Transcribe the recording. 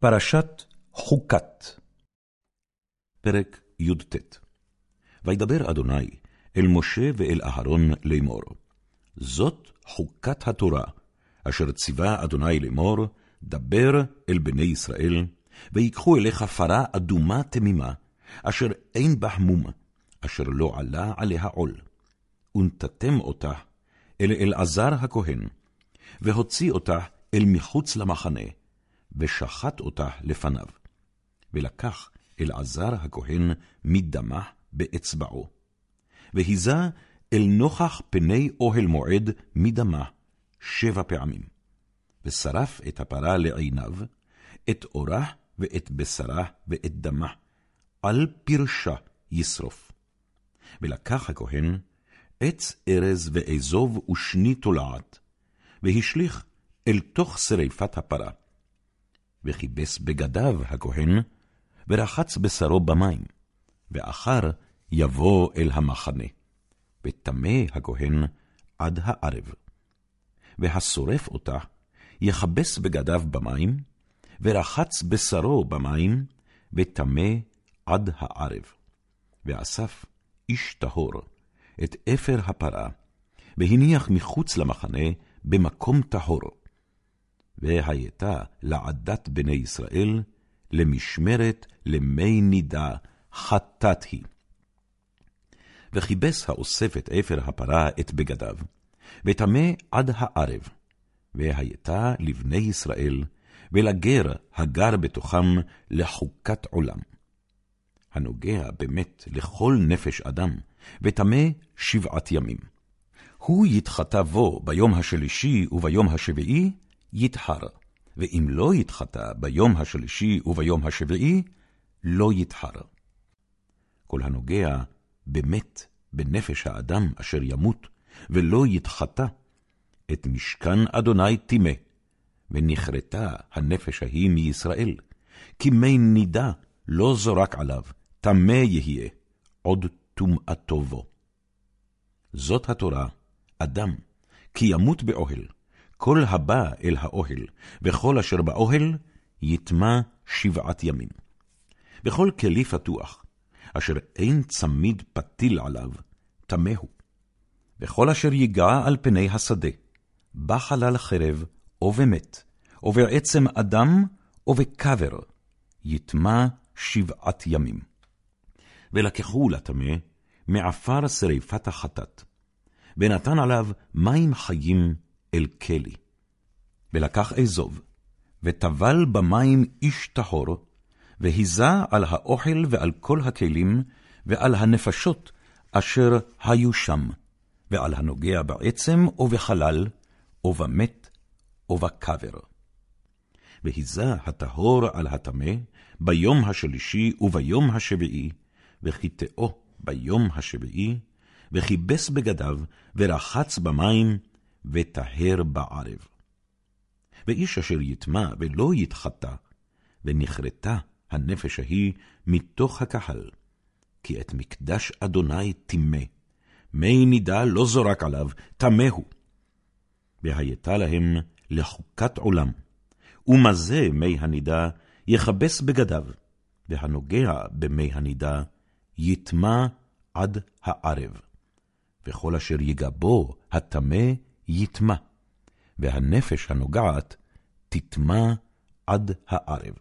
פרשת חוקת פרק י"ט וידבר אדוני אל משה ואל אהרון לאמור, זאת חוקת התורה, אשר ציווה אדוני לאמור, דבר אל בני ישראל, ויקחו אליך פרה אדומה תמימה, אשר אין בה מום, אשר לא עלה עליה עול. ונתתם אותה אל אלעזר הכהן, והוציא אותה אל מחוץ למחנה, ושחט אותה לפניו. ולקח אלעזר הכהן מדמה באצבעו. והיזה אל נוכח פני אוהל מועד מדמה שבע פעמים. ושרף את הפרה לעיניו, את אורה ואת בשרה ואת דמה, על פרשה ישרוף. ולקח הכהן עץ ארז ואזוב ושני תולעת, והשליך אל תוך שרפת הפרה. וכיבס בגדיו הכהן, ורחץ בשרו במים, ואחר יבוא אל המחנה, וטמא הכהן עד הערב. והשורף אותה, יכבס בגדיו במים, ורחץ בשרו במים, וטמא עד הערב. ואסף איש טהור את אפר הפרה, והניח מחוץ למחנה במקום טהור. והייתה לעדת בני ישראל, למשמרת למי נידה, חטאת היא. וכיבס האוסף את אפר הפרה את בגדיו, וטמא עד הערב, והייתה לבני ישראל, ולגר הגר בתוכם לחוקת עולם. הנוגע באמת לכל נפש אדם, וטמא שבעת ימים. הוא יתחטא בו ביום השלישי וביום השביעי, יטהר, ואם לא יתחטא ביום השלישי וביום השביעי, לא יטהר. כל הנוגע באמת בנפש האדם אשר ימות, ולא יתחטא, את משכן אדוני טימא, ונכרתה הנפש ההיא מישראל, כי מי נידה לא זורק עליו, טמא יהיה, עוד טומאתו בו. זאת התורה, אדם, כי ימות באוהל, כל הבא אל האוהל, וכל אשר באוהל, יטמע שבעת ימים. וכל כלי פתוח, אשר אין צמיד פתיל עליו, טמא. וכל אשר ייגע על פני השדה, בחלל חרב, או במת, או בעצם אדם, או בקבר, יטמע שבעת ימים. ולקחו לטמא מעפר שרפת החטאת, ונתן עליו מים חיים אל כלי. ולקח אזוב, וטבל במים איש טהור, והיזה על האוכל ועל כל הכלים, ועל הנפשות אשר היו שם, ועל הנוגע בעצם ובחלל, ובמת ובקבר. והיזה הטהור על הטמא ביום השלישי וביום השביעי, וחיטאו ביום השביעי, וכיבס בגדיו, ורחץ במים, וטהר בערב. ואיש אשר יטמע ולא יתחטא, ונכרתה הנפש ההיא מתוך הקהל, כי את מקדש אדוני טימא, מי נידה לא זורק עליו, טמא הוא. והייתה להם לחוקת עולם, ומזה מי הנידה יכבס בגדיו, והנוגע במי הנידה יטמע עד הערב. וכל אשר ייגע בו הטמא יטמע, והנפש הנוגעת תטמע עד הערב.